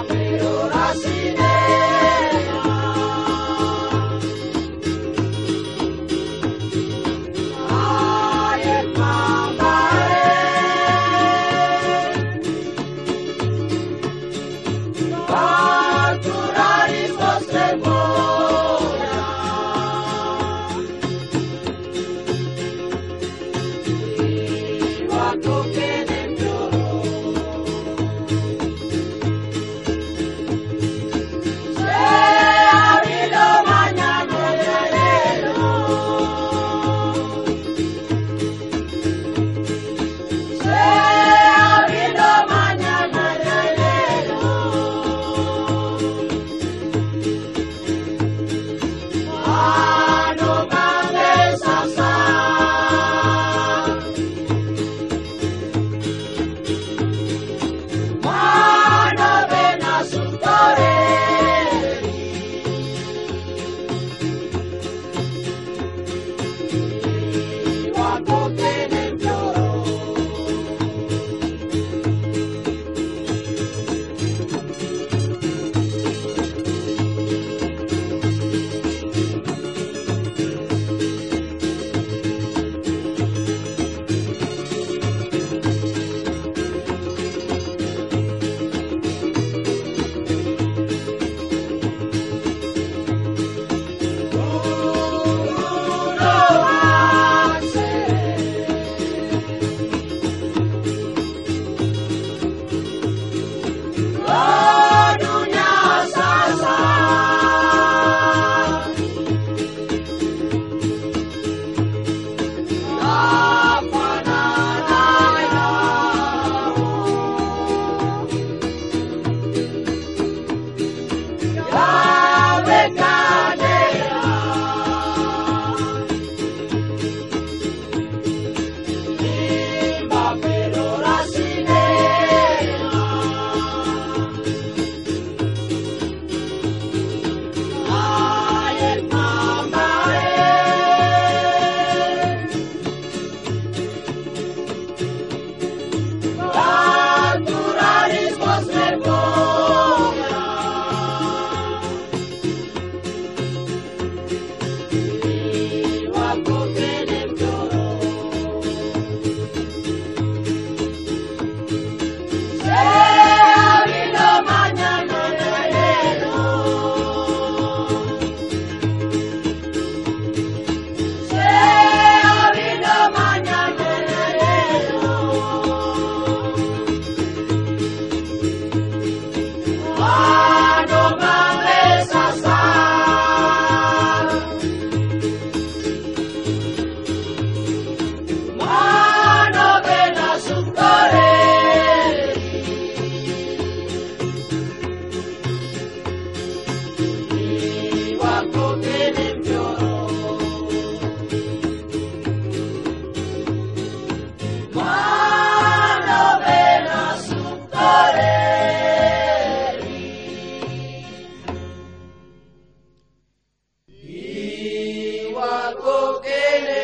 I'll Coco